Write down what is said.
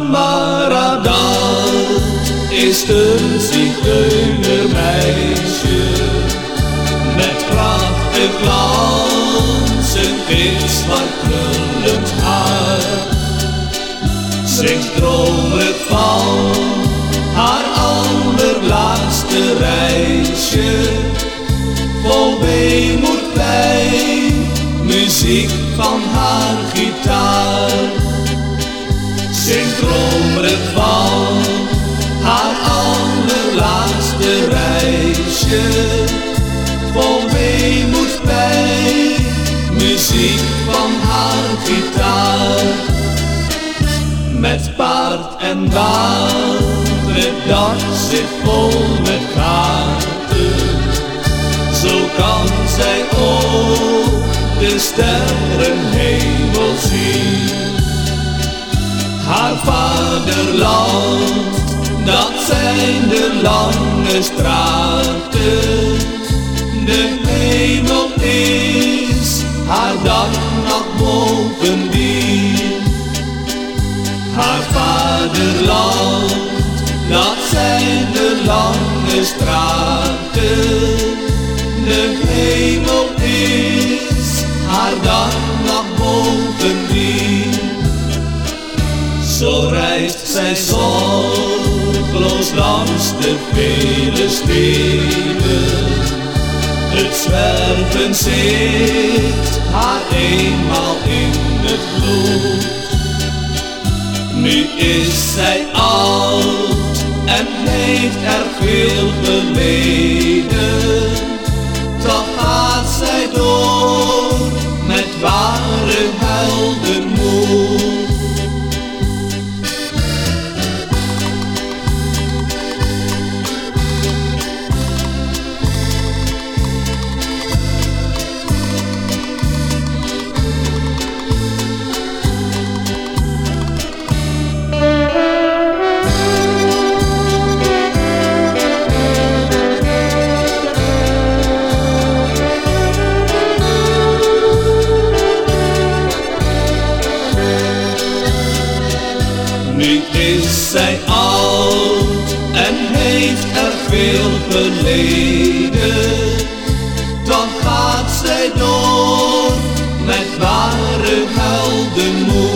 Tamara, dat is een zigeunermeisje met prachtig glanzend wit zwart krullend haar. Zingt dromerig van haar allerlaatste reisje, vol weemoed muziek van haar dromerig van haar allerlaatste reisje. Vol weemoed bij muziek van haar gitaar. Met paard en water, dak zit vol met kaarten. Zo kan zij ook de sterrenhemel zien haar vaderland. Dat zijn de lange straten, de hemel is haar dak nog bovendien. Haar vaderland, dat zijn de lange straten, de hemel is haar dak nog bovendien. Zo reist zij zorgloos langs de vele steden. Het zwerven zit haar eenmaal in het bloed. Nu is zij oud en heeft er veel geleden. Nu is zij al en heeft er veel geleden. Dan gaat zij door met ware heldenmoed.